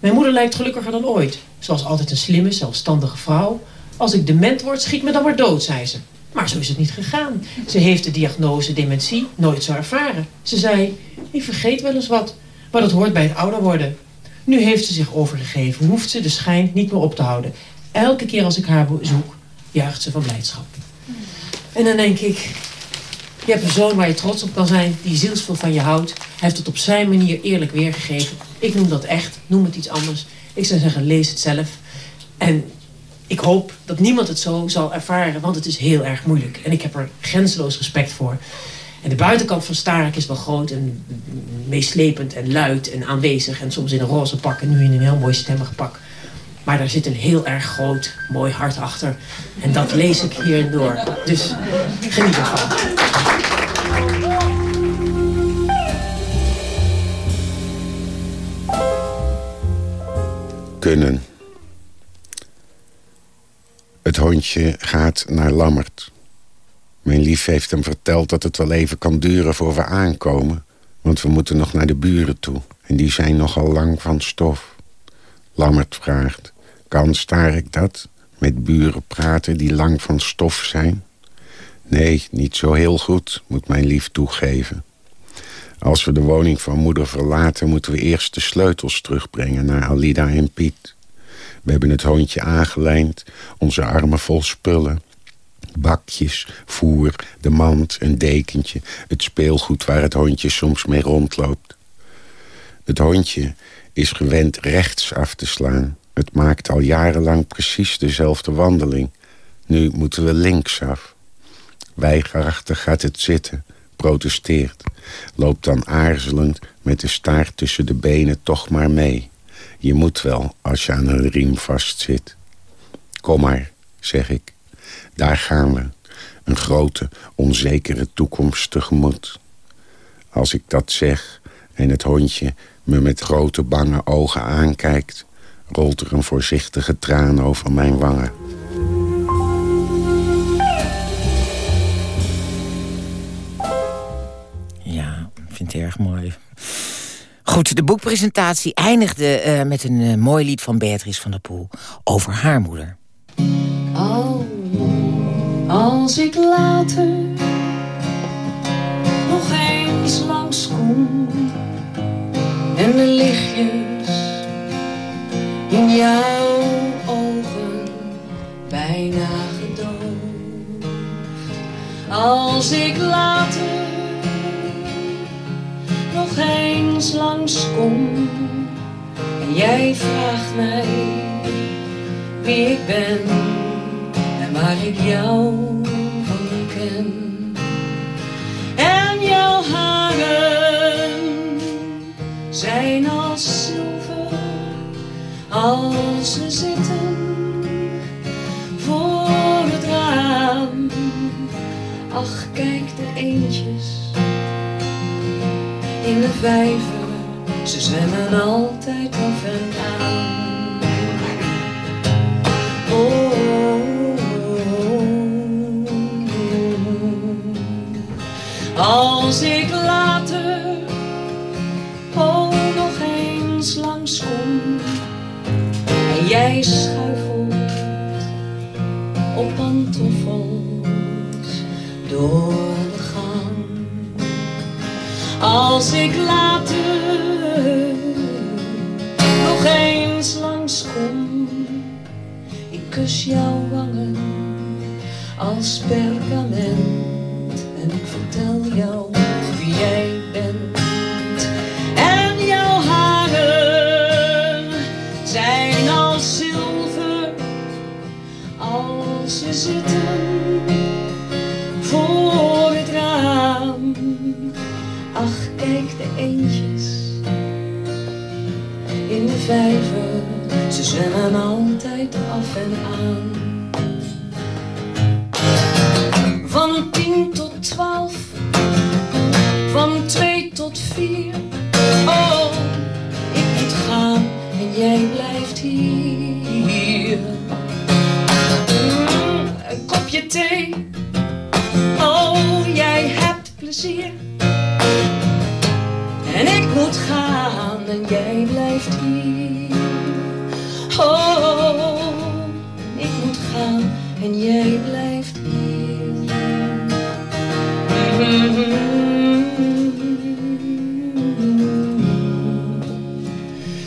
Mijn moeder lijkt gelukkiger dan ooit. Zoals altijd een slimme, zelfstandige vrouw. Als ik dement word, schiet me dan maar dood, zei ze. Maar zo is het niet gegaan. Ze heeft de diagnose dementie nooit zo ervaren. Ze zei, ik vergeet wel eens wat, maar dat hoort bij het ouder worden. Nu heeft ze zich overgegeven, hoeft ze de schijn niet meer op te houden. Elke keer als ik haar bezoek, juicht ze van blijdschap. En dan denk ik, je hebt een zoon waar je trots op kan zijn, die zielsvol van je houdt. Hij heeft het op zijn manier eerlijk weergegeven. Ik noem dat echt, noem het iets anders. Ik zou zeggen, lees het zelf. En ik hoop dat niemand het zo zal ervaren, want het is heel erg moeilijk. En ik heb er grenzeloos respect voor. En de buitenkant van Starik is wel groot en meeslepend en luid en aanwezig. En soms in een roze pak en nu in een heel mooi stemmig pak. Maar daar zit een heel erg groot, mooi hart achter. En dat lees ik hier door. Dus geniet ervan. Kunnen. Het hondje gaat naar Lammert. Mijn lief heeft hem verteld dat het wel even kan duren voor we aankomen. Want we moeten nog naar de buren toe. En die zijn nogal lang van stof. Lammert vraagt, kan ik dat? Met buren praten die lang van stof zijn? Nee, niet zo heel goed, moet mijn lief toegeven. Als we de woning van moeder verlaten... moeten we eerst de sleutels terugbrengen naar Alida en Piet. We hebben het hondje aangelijnd, onze armen vol spullen. Bakjes, voer, de mand, een dekentje... het speelgoed waar het hondje soms mee rondloopt. Het hondje is gewend rechts af te slaan. Het maakt al jarenlang precies dezelfde wandeling. Nu moeten we linksaf. Weigerachtig gaat het zitten, protesteert. Loopt dan aarzelend met de staart tussen de benen toch maar mee. Je moet wel als je aan een riem vastzit. Kom maar, zeg ik. Daar gaan we. Een grote, onzekere toekomst tegemoet. Als ik dat zeg en het hondje me met grote bange ogen aankijkt... rolt er een voorzichtige traan over mijn wangen. Ja, ik vind het erg mooi. Goed, de boekpresentatie eindigde uh, met een uh, mooi lied van Beatrice van der Poel over haar moeder. Oh, als ik later nog eens langskom en de lichtjes in jouw ogen bijna gedoofd. Als ik later nog eens langskom en jij vraagt mij wie ik ben en waar ik jou van ken. En jouw haren zijn als ze zitten voor het raam. Ach, kijk de eendjes in de vijver, ze zwemmen altijd af en aan. Als ik later tot twaalf, van twee tot vier. Oh, ik moet gaan en jij blijft hier. Mm, een kopje thee, oh, jij hebt plezier. En ik moet gaan en jij blijft hier. Oh, ik moet gaan en jij blijft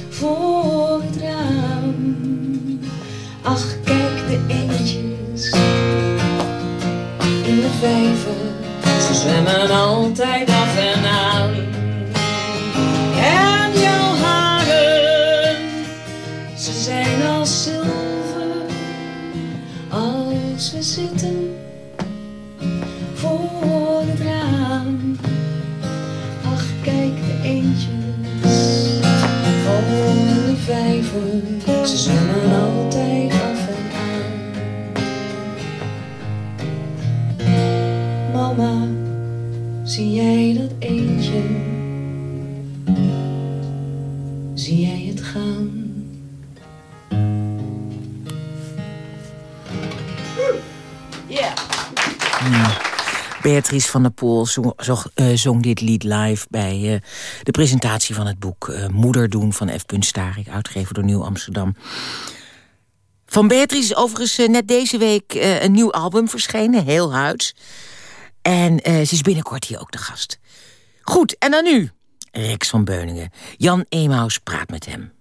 Voor het raam, ach kijk de eendjes in de vijver, ze zwemmen altijd af en Beatrice van der Poel zong, eh, zong dit lied live bij eh, de presentatie van het boek eh, Moeder doen van F. Starik, uitgegeven door Nieuw Amsterdam. Van Beatrice is overigens net deze week een nieuw album verschenen, heel huids. En ze is binnenkort hier ook de gast. Goed, en dan nu Rex van Beuningen. Jan Emaus praat met hem.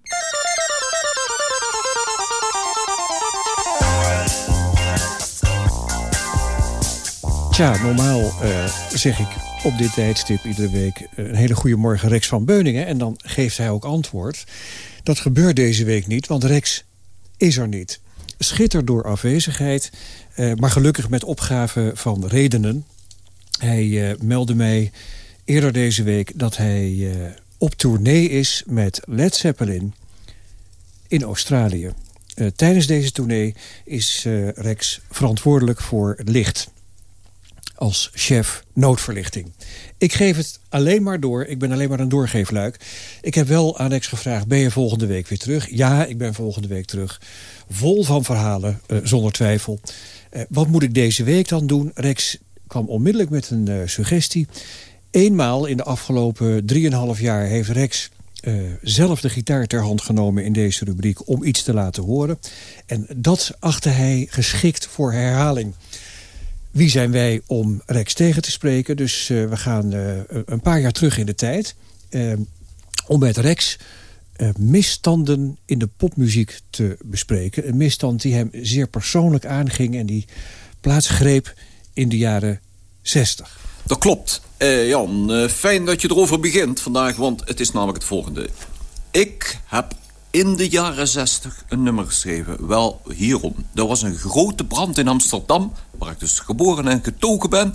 Tja, normaal eh, zeg ik op dit tijdstip iedere week... eh, een hele goede morgen Rex van Beuningen. En dan geeft hij ook antwoord. Dat gebeurt deze week niet, want Rex is er niet. Schittert door afwezigheid, eh, maar gelukkig met opgave van redenen. Hij meldde mij eerder deze week dat hij op tournee is met Led Zeppelin in Australië. Tijdens deze tournee is Rex verantwoordelijk voor het licht als chef noodverlichting. Ik geef het alleen maar door. Ik ben alleen maar een doorgeefluik. Ik heb wel aan Rex gevraagd, ben je volgende week weer terug? Ja, ik ben volgende week terug. Vol van verhalen, eh, zonder twijfel. Eh, wat moet ik deze week dan doen? Rex kwam onmiddellijk met een eh, suggestie. Eenmaal in de afgelopen 3,5 jaar heeft Rex zelf de gitaar ter hand genomen in deze rubriek om iets te laten horen. En dat achtte hij geschikt voor herhaling. Wie zijn wij om Rex tegen te spreken? Dus we gaan een paar jaar terug in de tijd. om met Rex misstanden in de popmuziek te bespreken. Een misstand die hem zeer persoonlijk aanging... en die plaatsgreep in de jaren 60. Dat klopt. Jan, fijn dat je erover begint vandaag, want het is namelijk het volgende. Ik heb in de jaren 60 een nummer geschreven. Wel hierom. Er was een grote brand in Amsterdam, waar ik dus geboren en getogen ben...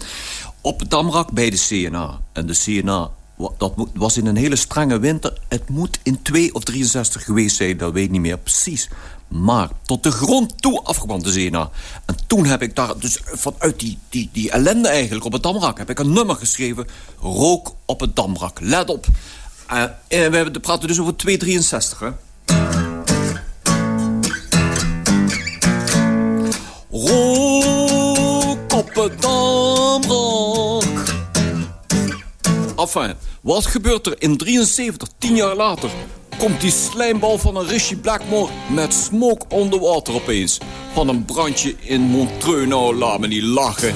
op het Damrak bij de CNA. En de CNA dat was in een hele strenge winter. Het moet in 2 of 63 geweest zijn, dat weet ik niet meer precies. Maar tot de grond toe afgebrand de Zena. En toen heb ik daar, dus vanuit die, die, die ellende eigenlijk op het Damrak... heb ik een nummer geschreven, Rook op het Damrak. Let op. Uh, en we praten dus over 263, hè. Rook op het Damrak. Enfin, wat gebeurt er in 73, tien jaar later? Komt die slijmbal van een Rishi Blackmore met smoke on the water opeens. Van een brandje in Montreux, nou laat me niet lachen.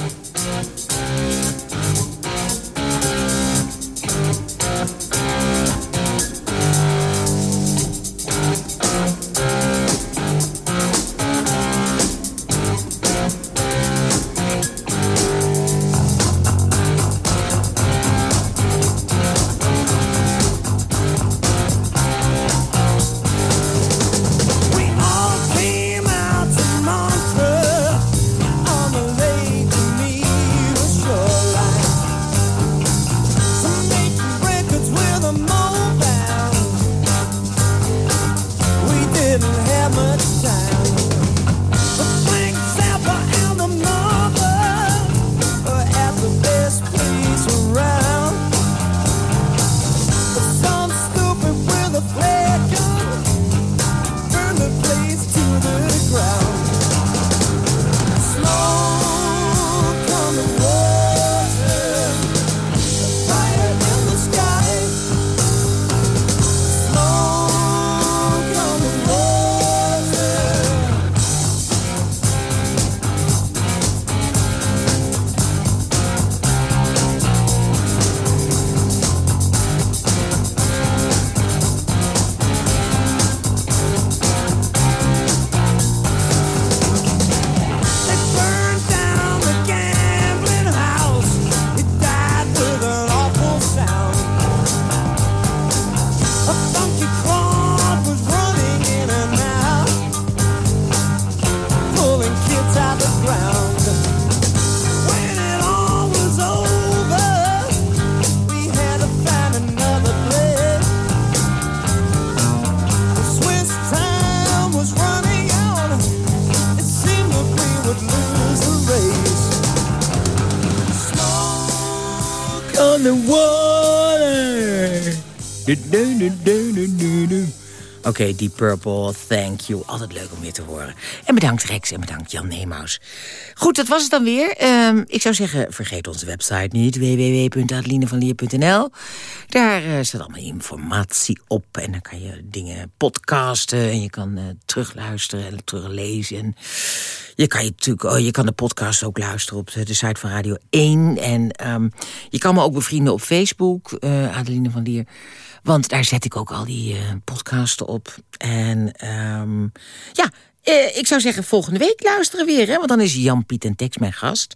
Okay, Deep Purple, thank you. Altijd leuk om weer te horen. En bedankt Rex en bedankt Jan Neemaus. Goed, dat was het dan weer. Um, ik zou zeggen, vergeet onze website niet. www.adelinevanlier.nl Daar uh, staat allemaal informatie op. En dan kan je dingen podcasten. En je kan uh, terugluisteren en teruglezen. En je kan, je, natuurlijk, oh, je kan de podcast ook luisteren op de site van Radio 1. En um, je kan me ook bevrienden op Facebook. Uh, Adeline van Lier. Want daar zet ik ook al die uh, podcasten op. En um, ja, uh, ik zou zeggen volgende week luisteren weer. Hè? Want dan is Jan Piet en Tex mijn gast.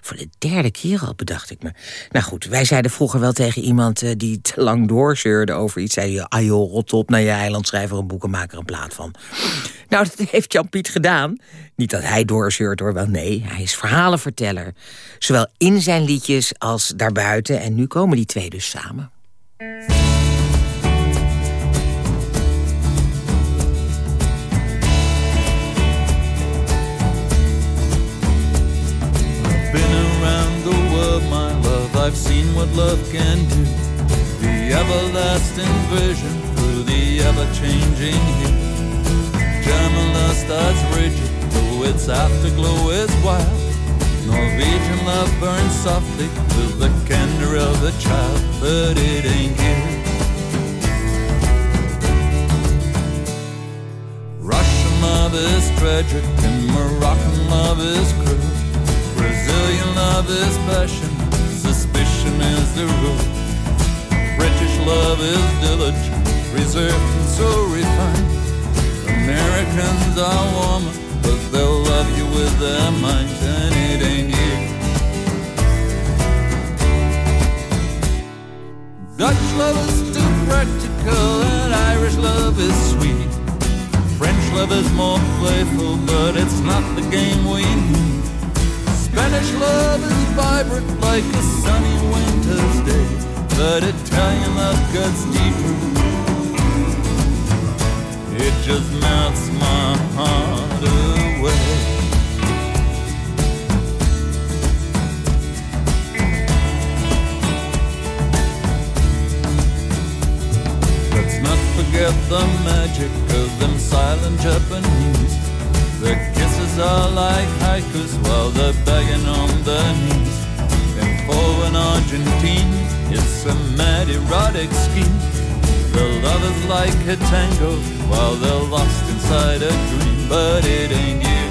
Voor de derde keer al, bedacht ik me. Nou goed, wij zeiden vroeger wel tegen iemand uh, die te lang doorzeurde over iets. Zei je, ah joh, rot op naar je eiland, schrijf er een boek en maak er een plaat van. [laughs] Nou, dat heeft Jan Piet gedaan. Niet dat hij doorzeurt hoor, wel nee, hij is verhalenverteller. Zowel in zijn liedjes als daarbuiten. En nu komen die twee dus samen. I've seen what love can do. The everlasting vision through the ever-changing hue. Lust that's rigid, though its afterglow is wild. Norwegian love burns softly with the candor of a child, but it ain't here. Russian love is tragic and Moroccan love is cruel. Italian love is passion, suspicion is the rule. British love is diligent, reserved and so refined. Americans are warmer, but they'll love you with their minds, and it ain't you. Dutch love is too practical, and Irish love is sweet. French love is more playful, but it's not the game we need. Spanish love is vibrant like a sunny winter's day, but Italian love cuts deeper. It just melts my heart away. Let's not forget the magic of them silent Japanese. Their kisses are like haikus while they're begging on their knees. And for an Argentine, it's a mad erotic scheme. Their love is like a tango while they're lost inside a dream, but it ain't you.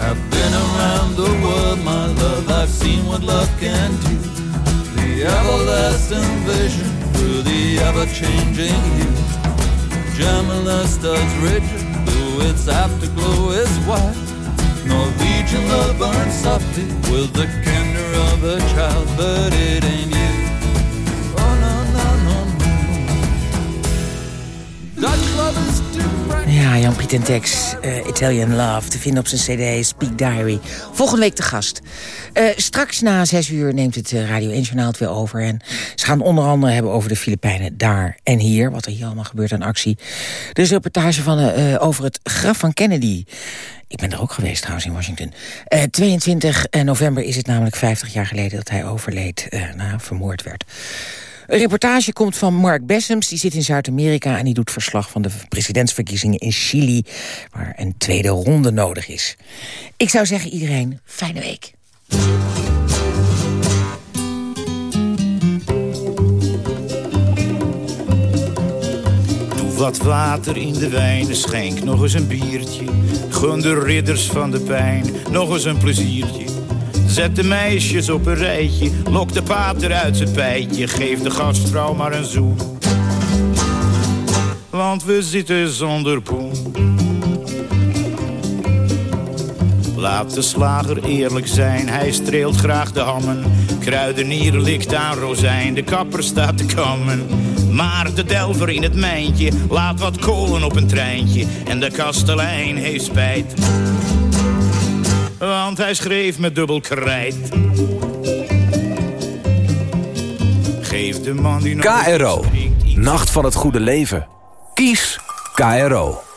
I've been around the world, my love. I've seen what love can do. The everlasting vision through the ever-changing hue. German lust does rigid, though its afterglow is white. Norwegian love burns softly with the candor of a child, but it ain't Ja, Jan-Piet Tex, eh, Italian Love, te vinden op zijn cd Speak Diary. Volgende week te gast. Eh, straks na zes uur neemt het eh, Radio 1 Journaal het weer over. En ze gaan onder andere hebben over de Filipijnen daar en hier. Wat er hier allemaal gebeurt aan actie. Er is een reportage van, over het graf van Kennedy. Ik ben er ook geweest trouwens in Washington. Eh 22 november is het namelijk 50 jaar geleden dat hij overleed. nou, vermoord werd. Een reportage komt van Mark Bessems. Die zit in Zuid-Amerika en die doet verslag van de presidentsverkiezingen in Chili... waar een tweede ronde nodig is. Ik zou zeggen iedereen, fijne week. Doe wat water in de wijn, schenk nog eens een biertje. Gun de ridders van de pijn nog eens een pleziertje. Zet de meisjes op een rijtje, lok de pater uit zijn pijtje. Geef de gastvrouw maar een zoen. Want we zitten zonder poen. Laat de slager eerlijk zijn, hij streelt graag de hammen. Kruidenier likt aan rozijn, de kapper staat te kammen. Maar de delver in het mijntje laat wat kolen op een treintje. En de kastelein heeft spijt. Want hij schreef met dubbel krijt. Geef de man die nog KRO. Nacht van het goede leven. Kies KRO.